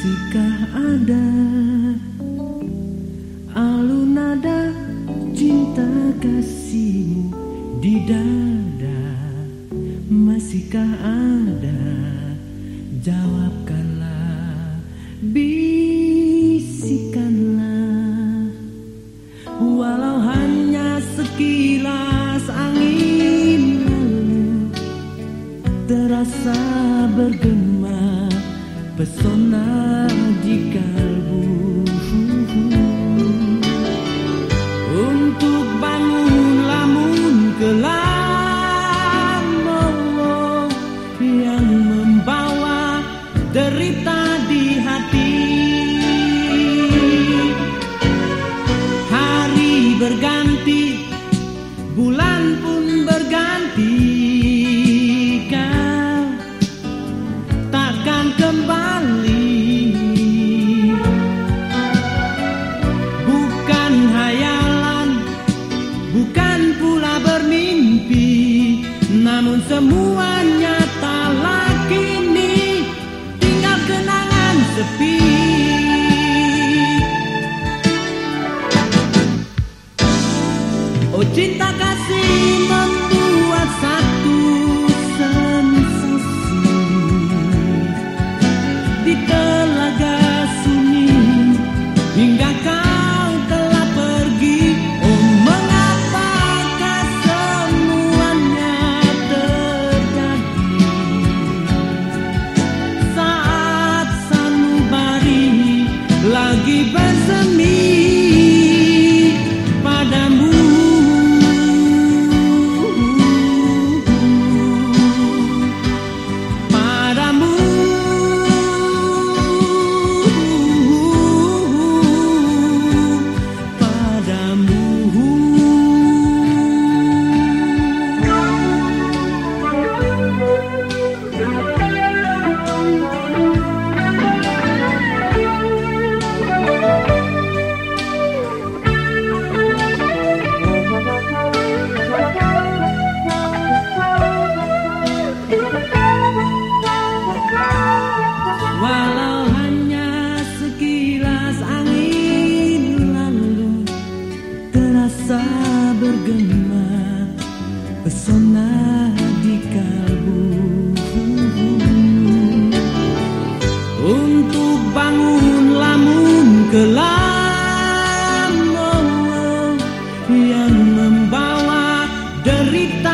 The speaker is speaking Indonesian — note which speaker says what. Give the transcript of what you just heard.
Speaker 1: Masihkah ada alun nada cinta kasihmu di dada? Masihkah ada? Jawabkanlah bisikanlah. Walau hanya sekilas angin terasa bergema pesona di kalbu untuk bangun lamun kelam yang membawa derita Semuanya tak lagi nih tinggal kenangan sepi. 一半。terpesona di kalbu Untuk bangun lamun kelam oh, oh, Yang membawa derita